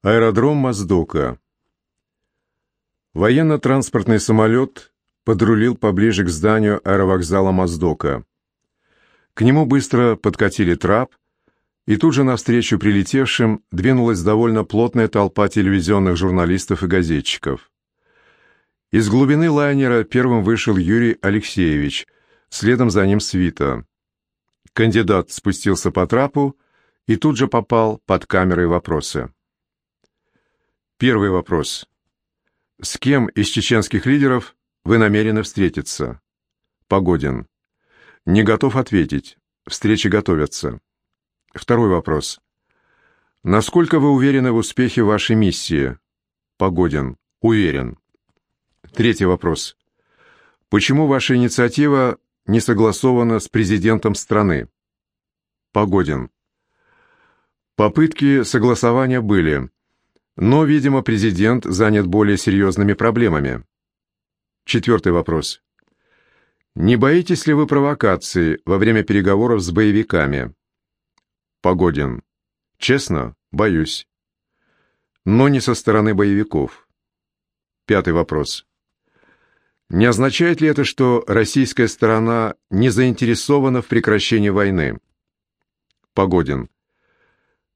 Аэродром Моздока. Военно-транспортный самолет подрулил поближе к зданию аэровокзала Моздока. К нему быстро подкатили трап, и тут же навстречу прилетевшим двинулась довольно плотная толпа телевизионных журналистов и газетчиков. Из глубины лайнера первым вышел Юрий Алексеевич, следом за ним свита. Кандидат спустился по трапу и тут же попал под камерой вопросы. Первый вопрос. С кем из чеченских лидеров вы намерены встретиться? Погодин. Не готов ответить. Встречи готовятся. Второй вопрос. Насколько вы уверены в успехе вашей миссии? Погодин. Уверен. Третий вопрос. Почему ваша инициатива не согласована с президентом страны? Погодин. Попытки согласования были, но, видимо, президент занят более серьезными проблемами. Четвертый вопрос. Не боитесь ли вы провокации во время переговоров с боевиками? Погодин. Честно, боюсь. Но не со стороны боевиков. Пятый вопрос. Не означает ли это, что российская сторона не заинтересована в прекращении войны? Погодин.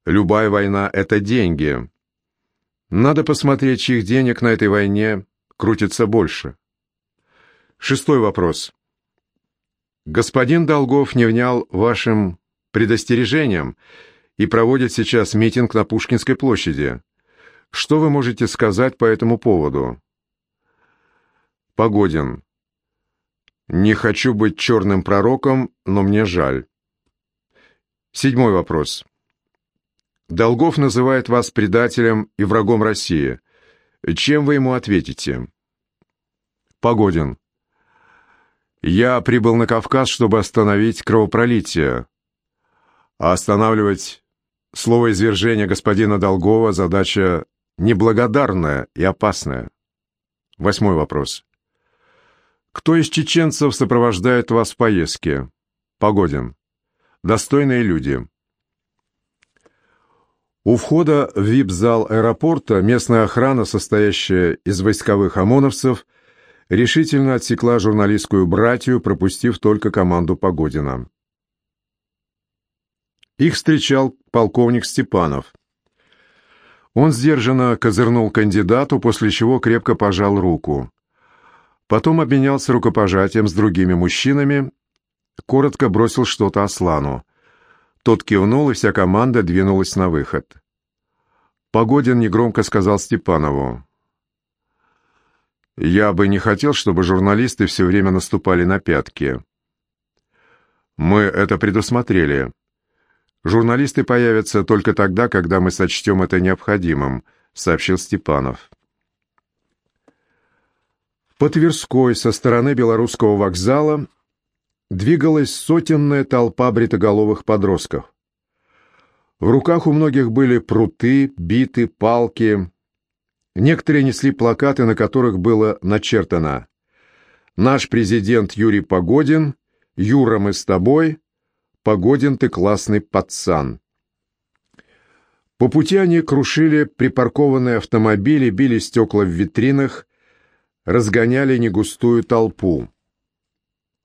Любая война – это деньги. Надо посмотреть, чьих денег на этой войне крутится больше. Шестой вопрос. Господин Долгов не внял вашим предостережениям и проводит сейчас митинг на Пушкинской площади. Что вы можете сказать по этому поводу? Погодин. Не хочу быть черным пророком, но мне жаль. Седьмой вопрос. Долгов называет вас предателем и врагом России. Чем вы ему ответите? Погодин. Я прибыл на Кавказ, чтобы остановить кровопролитие. А останавливать слово извержения господина Долгова задача неблагодарная и опасная. Восьмой вопрос. Кто из чеченцев сопровождает вас в поездке? Погодин. Достойные люди. У входа в вип-зал аэропорта местная охрана, состоящая из войсковых ОМОНовцев, решительно отсекла журналистскую братью, пропустив только команду Погодина. Их встречал полковник Степанов. Он сдержанно козырнул кандидату, после чего крепко пожал руку. Потом обменялся рукопожатием с другими мужчинами, коротко бросил что-то Аслану. Тот кивнул, и вся команда двинулась на выход. Погодин негромко сказал Степанову. «Я бы не хотел, чтобы журналисты все время наступали на пятки. Мы это предусмотрели. Журналисты появятся только тогда, когда мы сочтем это необходимым», — сообщил Степанов. По Тверской со стороны Белорусского вокзала двигалась сотенная толпа бритоголовых подростков. В руках у многих были пруты, биты, палки. Некоторые несли плакаты, на которых было начертано «Наш президент Юрий Погодин», «Юра, мы с тобой», «Погодин, ты классный пацан». По пути они крушили припаркованные автомобили, били стекла в витринах, разгоняли негустую толпу.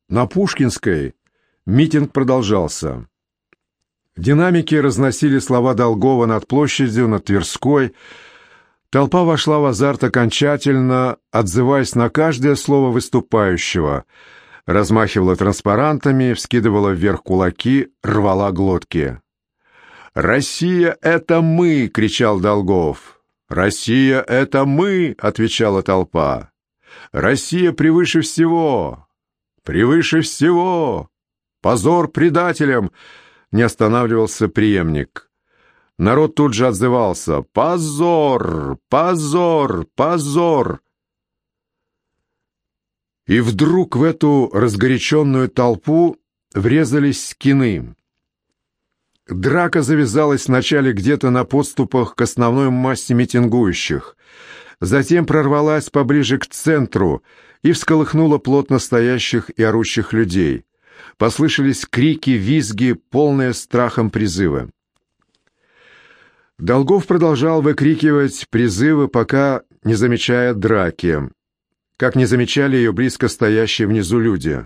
На Пушкинской митинг продолжался. Динамики разносили слова Долгова над площадью, над Тверской. Толпа вошла в азарт окончательно, отзываясь на каждое слово выступающего. Размахивала транспарантами, вскидывала вверх кулаки, рвала глотки. «Россия — это мы!» — кричал Долгов. «Россия — это мы!» — отвечала толпа. «Россия превыше всего! Превыше всего! Позор предателям!» — не останавливался преемник. Народ тут же отзывался «Позор! Позор! Позор!» И вдруг в эту разгоряченную толпу врезались скины. Драка завязалась вначале где-то на подступах к основной массе митингующих, затем прорвалась поближе к центру — и всколыхнуло плотно стоящих и орущих людей. Послышались крики, визги, полные страхом призывы. Долгов продолжал выкрикивать призывы, пока не замечая драки, как не замечали ее близко стоящие внизу люди.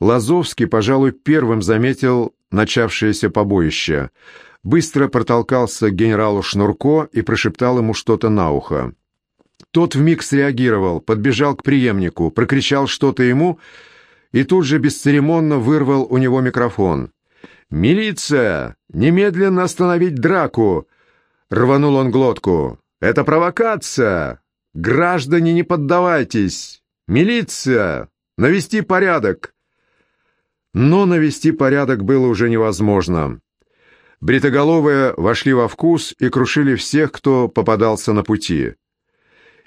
Лазовский, пожалуй, первым заметил начавшееся побоище. Быстро протолкался к генералу Шнурко и прошептал ему что-то на ухо. Тот вмиг среагировал, подбежал к преемнику, прокричал что-то ему и тут же бесцеремонно вырвал у него микрофон. «Милиция! Немедленно остановить драку!» Рванул он глотку. «Это провокация! Граждане, не поддавайтесь! Милиция! Навести порядок!» Но навести порядок было уже невозможно. Бритоголовые вошли во вкус и крушили всех, кто попадался на пути.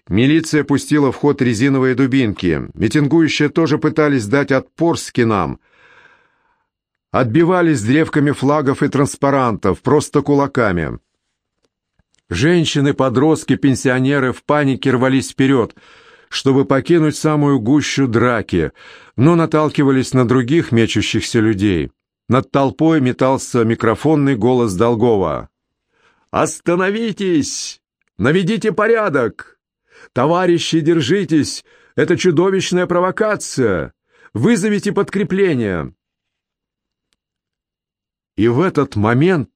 Милиция пустила в ход резиновые дубинки. Митингующие тоже пытались дать отпор скинам. Отбивались древками флагов и транспарантов, просто кулаками. Женщины, подростки, пенсионеры в панике рвались вперед, чтобы покинуть самую гущу драки, но наталкивались на других мечущихся людей. Над толпой метался микрофонный голос Долгова. «Остановитесь! Наведите порядок! Товарищи, держитесь! Это чудовищная провокация! Вызовите подкрепление!» И в этот момент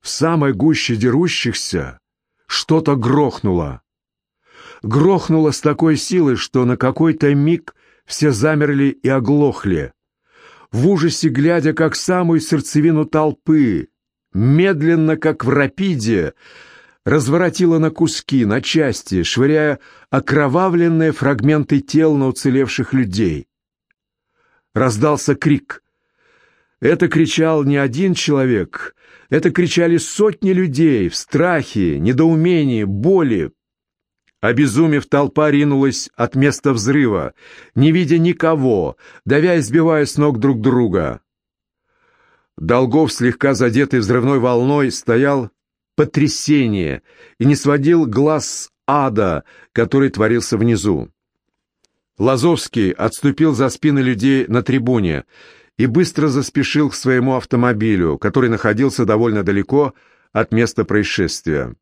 в самой гуще дерущихся что-то грохнуло. Грохнуло с такой силой, что на какой-то миг все замерли и оглохли, в ужасе глядя, как самую сердцевину толпы, медленно, как в рапиде, разворотила на куски, на части, швыряя окровавленные фрагменты тел на уцелевших людей. Раздался крик. Это кричал не один человек, это кричали сотни людей в страхе, недоумении, боли. Обезумев, толпа ринулась от места взрыва, не видя никого, давя и сбивая с ног друг друга. Долгов, слегка задетый взрывной волной, стоял потрясение и не сводил глаз ада, который творился внизу. Лазовский отступил за спины людей на трибуне и быстро заспешил к своему автомобилю, который находился довольно далеко от места происшествия.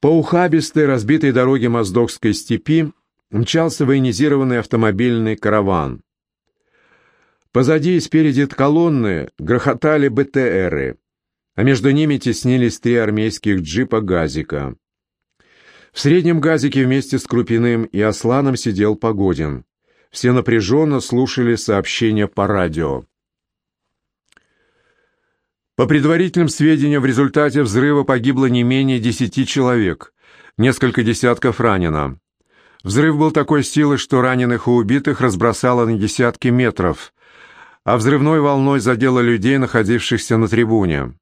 По ухабистой разбитой дороге Моздокской степи мчался военизированный автомобильный караван. Позади и спереди от колонны грохотали БТРы, а между ними теснились три армейских джипа «Газика». В среднем «Газике» вместе с Крупиным и Асланом сидел Погодин. Все напряженно слушали сообщения по радио. По предварительным сведениям, в результате взрыва погибло не менее десяти человек, несколько десятков ранено. Взрыв был такой силы, что раненых и убитых разбросало на десятки метров, а взрывной волной задело людей, находившихся на трибуне.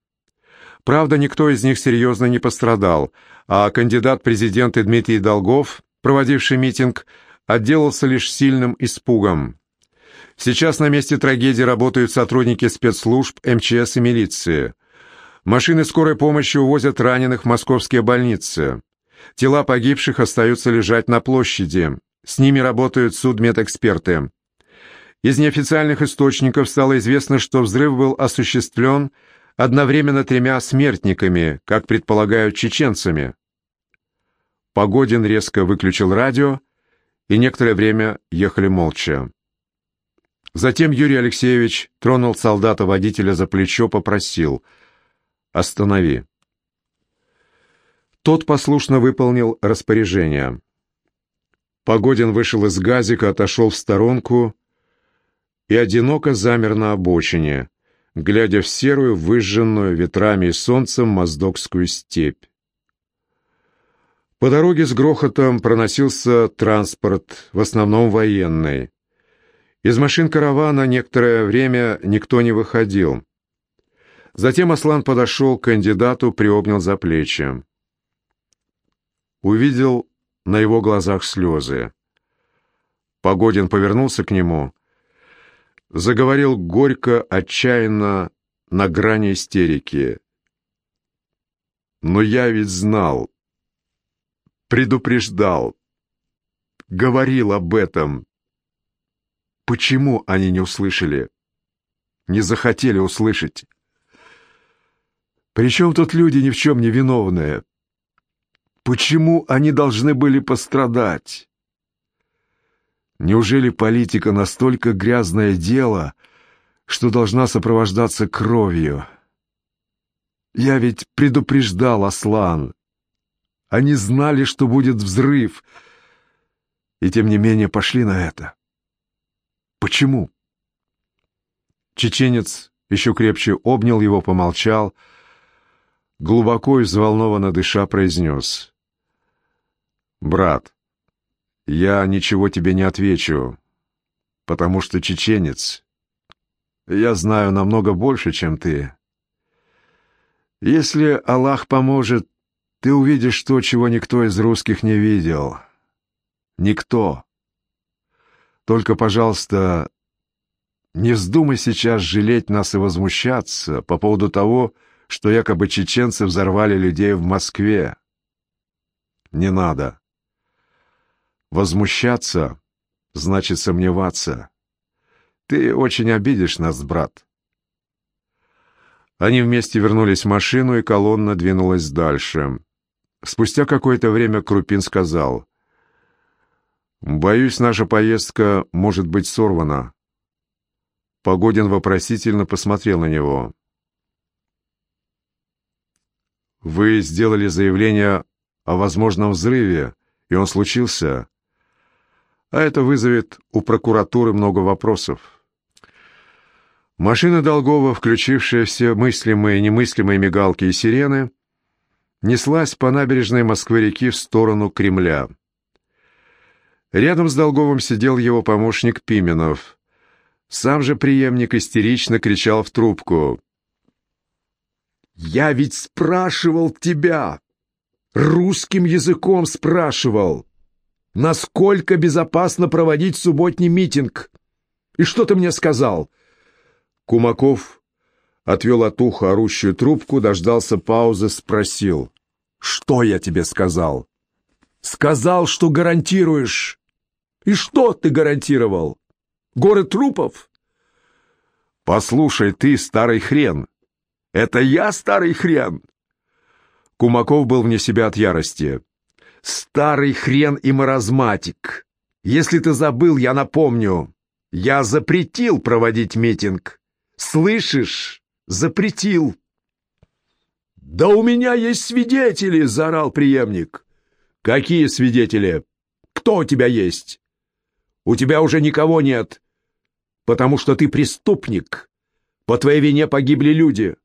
Правда, никто из них серьезно не пострадал, а кандидат в президенты Дмитрий Долгов, проводивший митинг, отделался лишь сильным испугом. Сейчас на месте трагедии работают сотрудники спецслужб, МЧС и милиции. Машины скорой помощи увозят раненых в московские больницы. Тела погибших остаются лежать на площади. С ними работают судмедэксперты. Из неофициальных источников стало известно, что взрыв был осуществлен одновременно тремя смертниками, как предполагают чеченцами. Погодин резко выключил радио и некоторое время ехали молча. Затем Юрий Алексеевич тронул солдата-водителя за плечо, попросил «Останови». Тот послушно выполнил распоряжение. Погодин вышел из газика, отошел в сторонку и одиноко замер на обочине, глядя в серую, выжженную ветрами и солнцем моздокскую степь. По дороге с грохотом проносился транспорт, в основном военный. Из машин каравана некоторое время никто не выходил. Затем Аслан подошел к кандидату, приобнял за плечи. Увидел на его глазах слезы. Погодин повернулся к нему, заговорил горько, отчаянно, на грани истерики. «Но я ведь знал, предупреждал, говорил об этом. Почему они не услышали? Не захотели услышать? Причем тут люди ни в чем не виновные? Почему они должны были пострадать? Неужели политика настолько грязное дело, что должна сопровождаться кровью? Я ведь предупреждал Аслан. Они знали, что будет взрыв, и тем не менее пошли на это. Почему? Чеченец еще крепче обнял его, помолчал, глубоко и взволнованно дыша произнес. «Брат, я ничего тебе не отвечу, потому что чеченец. Я знаю намного больше, чем ты. Если Аллах поможет, ты увидишь то, чего никто из русских не видел. Никто. Только, пожалуйста, не вздумай сейчас жалеть нас и возмущаться по поводу того, что якобы чеченцы взорвали людей в Москве. Не надо. Возмущаться значит сомневаться. Ты очень обидишь нас, брат. Они вместе вернулись в машину, и колонна двинулась дальше. Спустя какое-то время Крупин сказал, «Боюсь, наша поездка может быть сорвана». Погодин вопросительно посмотрел на него. «Вы сделали заявление о возможном взрыве, и он случился а это вызовет у прокуратуры много вопросов. Машина Долгова, включившая все мыслимые и немыслимые мигалки и сирены, неслась по набережной Москвы-реки в сторону Кремля. Рядом с Долговым сидел его помощник Пименов. Сам же преемник истерично кричал в трубку. «Я ведь спрашивал тебя! Русским языком спрашивал!» Насколько безопасно проводить субботний митинг. И что ты мне сказал?» Кумаков отвел от уха орущую трубку, дождался паузы, спросил. «Что я тебе сказал?» «Сказал, что гарантируешь». «И что ты гарантировал? Горы трупов?» «Послушай, ты старый хрен». «Это я старый хрен?» Кумаков был вне себя от ярости. Старый хрен и маразматик. Если ты забыл, я напомню. Я запретил проводить митинг. Слышишь? Запретил. Да у меня есть свидетели, заорал преемник. Какие свидетели? Кто у тебя есть? У тебя уже никого нет, потому что ты преступник. По твоей вине погибли люди.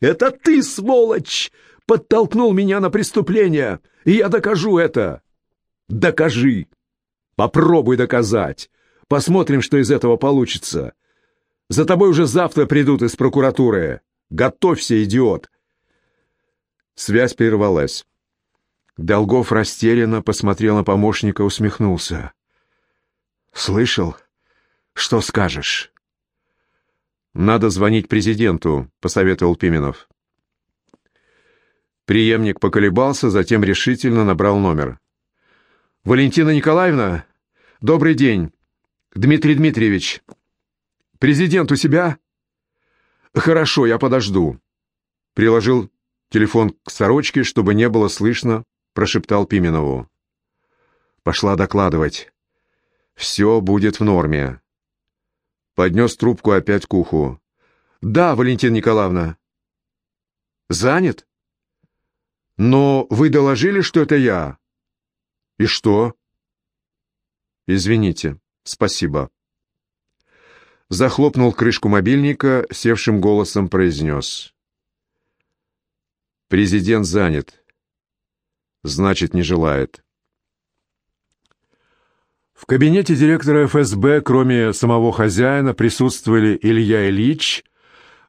Это ты, сволочь, подтолкнул меня на преступление, и я докажу это. Докажи. Попробуй доказать. Посмотрим, что из этого получится. За тобой уже завтра придут из прокуратуры. Готовься, идиот. Связь прервалась. Долгов растерянно посмотрел на помощника, усмехнулся. «Слышал? Что скажешь?» «Надо звонить президенту», — посоветовал Пименов. Приемник поколебался, затем решительно набрал номер. «Валентина Николаевна, добрый день. Дмитрий Дмитриевич. Президент у себя?» «Хорошо, я подожду». Приложил телефон к сорочке, чтобы не было слышно, прошептал Пименову. «Пошла докладывать. Все будет в норме». Поднес трубку опять к уху. «Да, Валентина Николаевна». «Занят?» Но вы доложили, что это я. И что? Извините. Спасибо. Захлопнул крышку мобильника, севшим голосом произнес. Президент занят. Значит, не желает. В кабинете директора ФСБ, кроме самого хозяина, присутствовали Илья Ильич,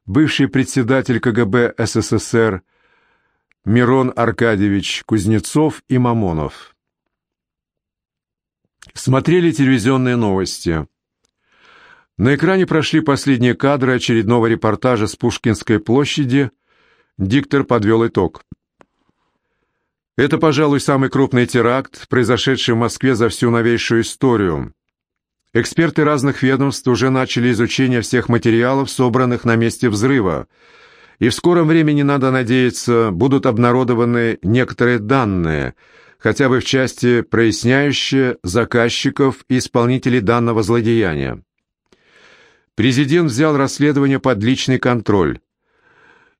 бывший председатель КГБ СССР, Мирон Аркадьевич Кузнецов и Мамонов. Смотрели телевизионные новости. На экране прошли последние кадры очередного репортажа с Пушкинской площади. Диктор подвел итог. Это, пожалуй, самый крупный теракт, произошедший в Москве за всю новейшую историю. Эксперты разных ведомств уже начали изучение всех материалов, собранных на месте взрыва, И в скором времени, надо надеяться, будут обнародованы некоторые данные, хотя бы в части проясняющие заказчиков и исполнителей данного злодеяния. Президент взял расследование под личный контроль.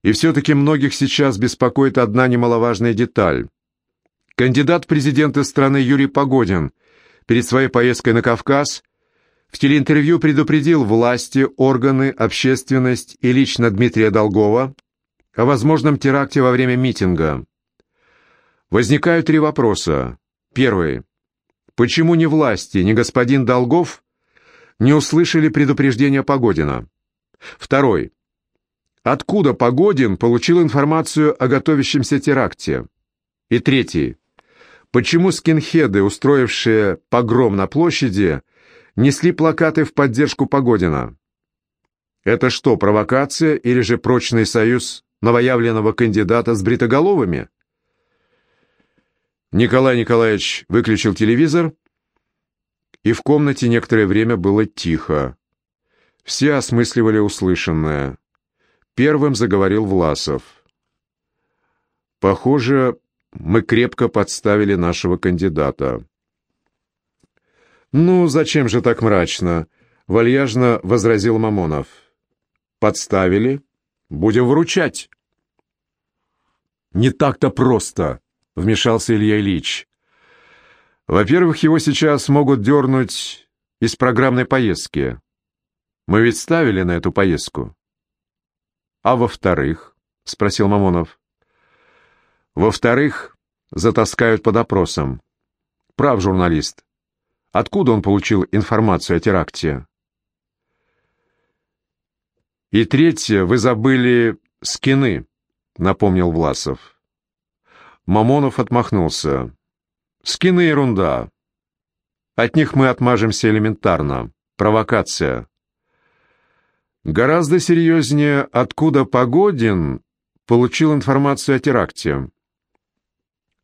И все-таки многих сейчас беспокоит одна немаловажная деталь. Кандидат в президенты страны Юрий Погодин перед своей поездкой на Кавказ в телеинтервью предупредил власти, органы, общественность и лично Дмитрия Долгова о возможном теракте во время митинга. Возникают три вопроса. Первый. Почему ни власти, ни господин Долгов не услышали предупреждения Погодина? Второй. Откуда Погодин получил информацию о готовящемся теракте? И третий. Почему скинхеды, устроившие погром на площади, несли плакаты в поддержку Погодина? Это что, провокация или же прочный союз новоявленного кандидата с бритоголовыми? Николай Николаевич выключил телевизор, и в комнате некоторое время было тихо. Все осмысливали услышанное. Первым заговорил Власов. «Похоже, мы крепко подставили нашего кандидата». «Ну, зачем же так мрачно?» — вальяжно возразил Мамонов. «Подставили? Будем вручать». «Не так-то просто», — вмешался Илья Ильич. «Во-первых, его сейчас могут дернуть из программной поездки. Мы ведь ставили на эту поездку». А во-вторых, спросил Мамонов. Во-вторых, затаскают под опросом. Прав журналист. Откуда он получил информацию о теракте? И третье, вы забыли скины, напомнил Власов. Мамонов отмахнулся. Скины ерунда. От них мы отмажемся элементарно. Провокация. Гораздо серьезнее, откуда Погодин получил информацию о теракте.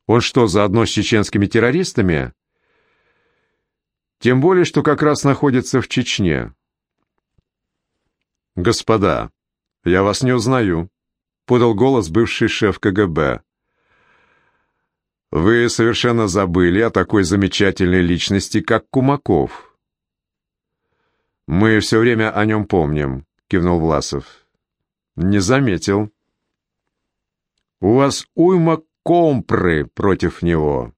Он что, заодно с чеченскими террористами? Тем более, что как раз находится в Чечне. «Господа, я вас не узнаю», — подал голос бывший шеф КГБ. «Вы совершенно забыли о такой замечательной личности, как Кумаков». «Мы все время о нем помним», — кивнул Власов. «Не заметил». «У вас уйма компры против него».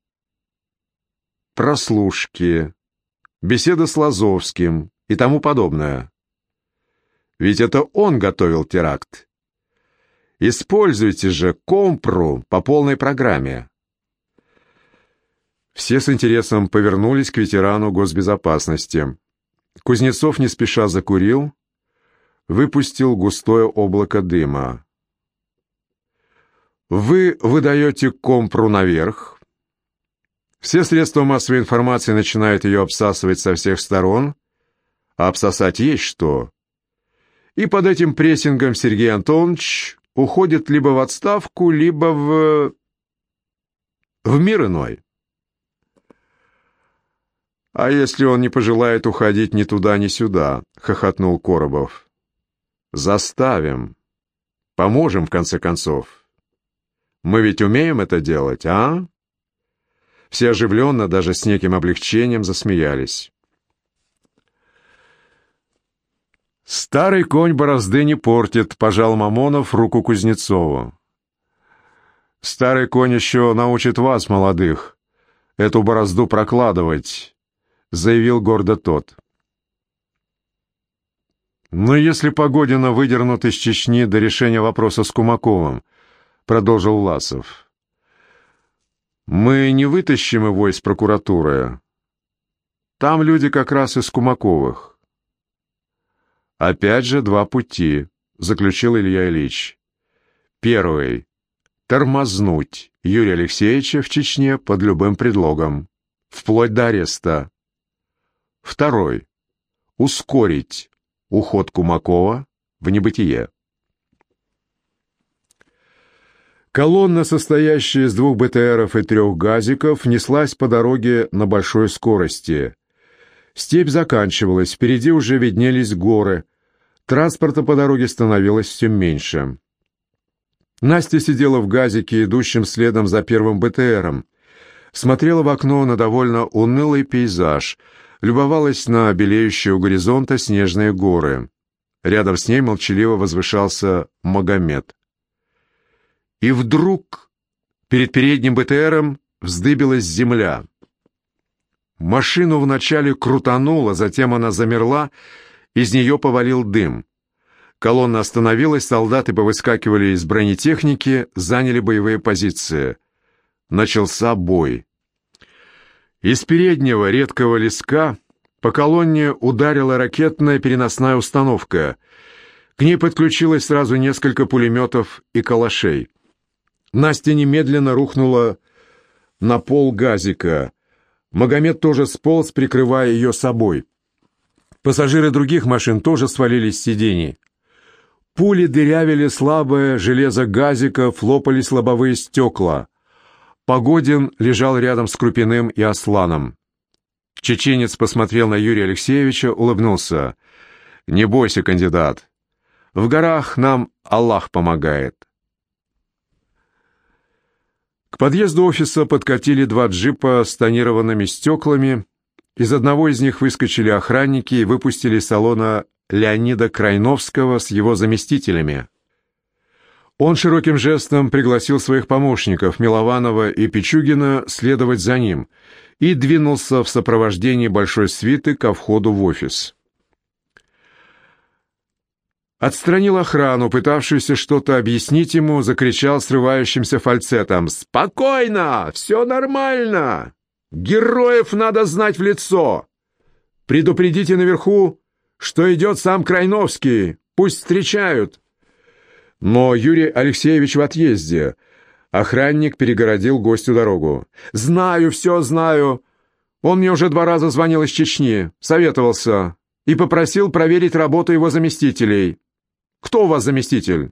Прослушки, беседа с Лазовским и тому подобное. Ведь это он готовил теракт. Используйте же компру по полной программе. Все с интересом повернулись к ветерану госбезопасности. Кузнецов не спеша закурил, выпустил густое облако дыма. Вы выдаете компру наверх. Все средства массовой информации начинают ее обсасывать со всех сторон, а обсосать есть что. И под этим прессингом Сергей Антонович уходит либо в отставку, либо в... в мир иной. «А если он не пожелает уходить ни туда, ни сюда?» — хохотнул Коробов. «Заставим. Поможем, в конце концов. Мы ведь умеем это делать, а?» Все оживленно, даже с неким облегчением, засмеялись. «Старый конь борозды не портит», — пожал Мамонов руку Кузнецову. «Старый конь еще научит вас, молодых, эту борозду прокладывать. — заявил гордо тот. «Но если Погодина выдернут из Чечни до решения вопроса с Кумаковым», — продолжил Ласов, — «мы не вытащим его из прокуратуры. Там люди как раз из Кумаковых». «Опять же два пути», — заключил Илья Ильич. «Первый — тормознуть Юрия Алексеевича в Чечне под любым предлогом, вплоть до ареста. Второй. Ускорить уход Кумакова в небытие. Колонна, состоящая из двух БТРов и трех газиков, неслась по дороге на большой скорости. Степь заканчивалась, впереди уже виднелись горы. Транспорта по дороге становилось все меньше. Настя сидела в газике, идущем следом за первым БТРом. Смотрела в окно на довольно унылый пейзаж, любовалась на белеющие у горизонта снежные горы. Рядом с ней молчаливо возвышался Магомед. И вдруг перед передним БТРом вздыбилась земля. Машину вначале крутануло, затем она замерла, из нее повалил дым. Колонна остановилась, солдаты повыскакивали из бронетехники, заняли боевые позиции. Начался бой. Из переднего редкого леска по колонне ударила ракетная переносная установка. К ней подключилось сразу несколько пулеметов и калашей. Настя немедленно рухнула на пол газика. Магомед тоже сполз, прикрывая ее собой. Пассажиры других машин тоже свалились с сидений. Пули дырявили слабое железо газиков, лопались лобовые стекла. Погодин лежал рядом с Крупиным и Асланом. Чеченец посмотрел на Юрия Алексеевича, улыбнулся. «Не бойся, кандидат. В горах нам Аллах помогает». К подъезду офиса подкатили два джипа с тонированными стеклами. Из одного из них выскочили охранники и выпустили салона Леонида Крайновского с его заместителями. Он широким жестом пригласил своих помощников Милованова и Пичугина следовать за ним и двинулся в сопровождении большой свиты ко входу в офис. Отстранил охрану, пытавшуюся что-то объяснить ему, закричал срывающимся фальцетом «Спокойно! Все нормально! Героев надо знать в лицо! Предупредите наверху, что идет сам Крайновский, пусть встречают. Но Юрий Алексеевич в отъезде. Охранник перегородил гостю дорогу. «Знаю, все знаю. Он мне уже два раза звонил из Чечни, советовался и попросил проверить работу его заместителей. Кто у вас заместитель?»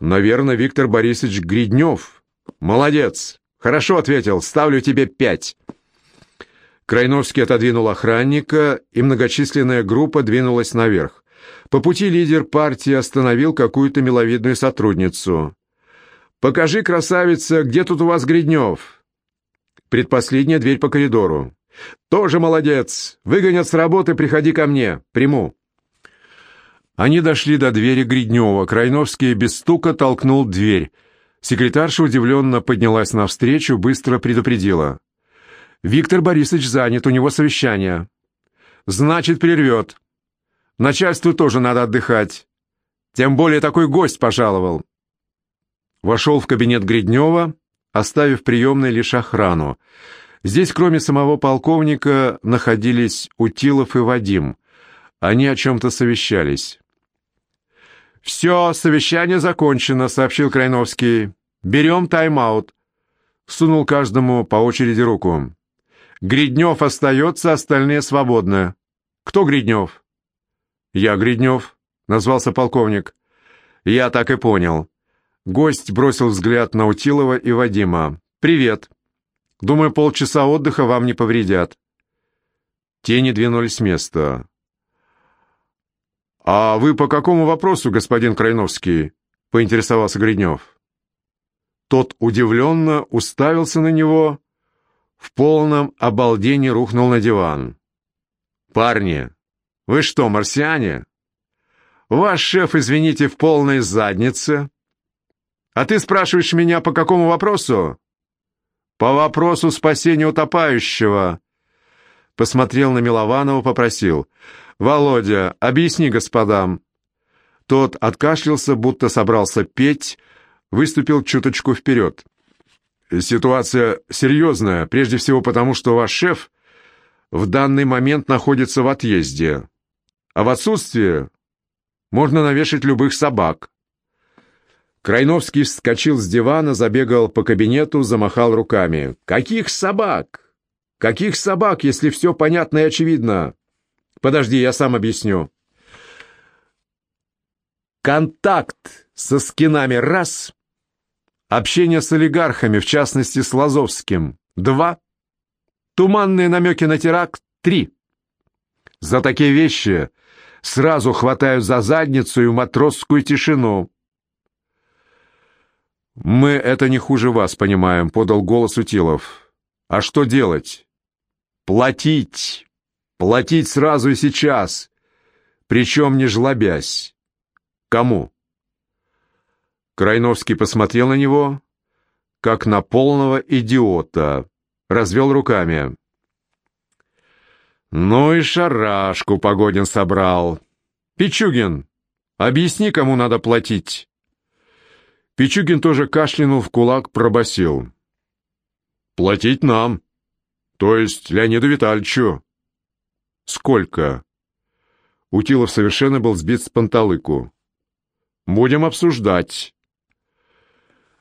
«Наверное, Виктор Борисович Гриднев. Молодец. Хорошо ответил. Ставлю тебе пять». Крайновский отодвинул охранника, и многочисленная группа двинулась наверх. По пути лидер партии остановил какую-то миловидную сотрудницу. «Покажи, красавица, где тут у вас Гриднев?» Предпоследняя дверь по коридору. «Тоже молодец! Выгонят с работы, приходи ко мне. Приму». Они дошли до двери Гриднева. Крайновский без стука толкнул дверь. Секретарша удивленно поднялась навстречу, быстро предупредила. Виктор Борисович занят, у него совещание. Значит, прервет. Начальству тоже надо отдыхать. Тем более такой гость пожаловал. Вошел в кабинет Гриднева, оставив приемной лишь охрану. Здесь, кроме самого полковника, находились Утилов и Вадим. Они о чем-то совещались. «Все, совещание закончено», — сообщил Крайновский. «Берем тайм-аут». Сунул каждому по очереди руку. Гриднев остается, остальные свободны. Кто Гриднев? Я Гриднев, назвался полковник. Я так и понял. Гость бросил взгляд на Утилова и Вадима. Привет. Думаю, полчаса отдыха вам не повредят. Тени двинулись с места. «А вы по какому вопросу, господин Крайновский?» — поинтересовался Гриднев. Тот удивленно уставился на него, в полном обалдении рухнул на диван. «Парни, вы что, марсиане? Ваш шеф, извините, в полной заднице. А ты спрашиваешь меня по какому вопросу?» «По вопросу спасения утопающего». Посмотрел на Милованова, попросил. «Володя, объясни господам». Тот откашлялся, будто собрался петь, выступил чуточку вперед. Ситуация серьезная, прежде всего потому, что ваш шеф в данный момент находится в отъезде, а в отсутствие можно навешать любых собак. Крайновский вскочил с дивана, забегал по кабинету, замахал руками. «Каких собак? Каких собак, если все понятно и очевидно? Подожди, я сам объясню. Контакт со скинами — раз, Общение с олигархами, в частности с Лазовским. Два. Туманные намеки на теракт. Три. За такие вещи сразу хватают за задницу и матросскую тишину. «Мы это не хуже вас понимаем», — подал голос Утилов. «А что делать?» «Платить! Платить сразу и сейчас, причем не жлобясь. Кому?» Крайновский посмотрел на него, как на полного идиота, развел руками. «Ну и шарашку Погодин собрал. Пичугин, объясни, кому надо платить». Пичугин тоже кашлянул в кулак, пробасил: «Платить нам, то есть Леониду Витальевичу». «Сколько?» Утилов совершенно был сбит с панталыку. «Будем обсуждать».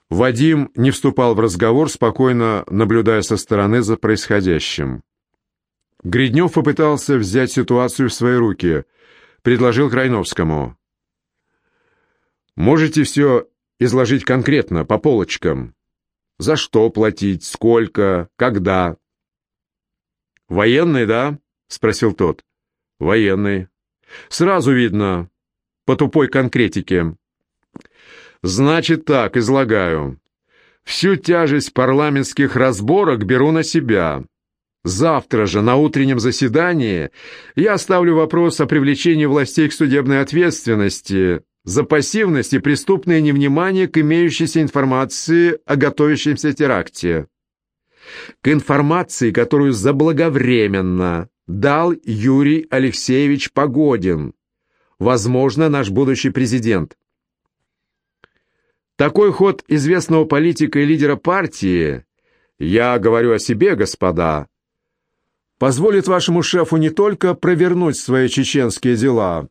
Вадим не вступал в разговор, спокойно наблюдая со стороны за происходящим. Гриднев попытался взять ситуацию в свои руки, предложил Крайновскому. «Можете все изложить конкретно, по полочкам. За что платить, сколько, когда?» «Военный, да?» — спросил тот. «Военный. Сразу видно, по тупой конкретике». «Значит так, излагаю. Всю тяжесть парламентских разборок беру на себя». Завтра же на утреннем заседании я оставлю вопрос о привлечении властей к судебной ответственности за пассивность и преступное невнимание к имеющейся информации о готовящемся теракте. К информации, которую заблаговременно дал Юрий Алексеевич Погодин, возможно, наш будущий президент. Такой ход известного политика и лидера партии, я говорю о себе, господа, позволит вашему шефу не только провернуть свои чеченские дела,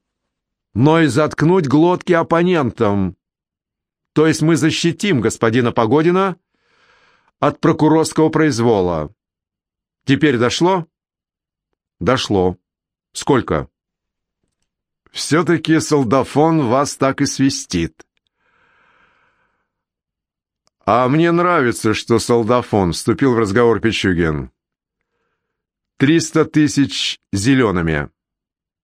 но и заткнуть глотки оппонентам. То есть мы защитим господина Погодина от прокурорского произвола. Теперь дошло? Дошло. Сколько? Все-таки солдафон вас так и свистит. А мне нравится, что солдафон вступил в разговор Пичугин. Триста тысяч зелеными.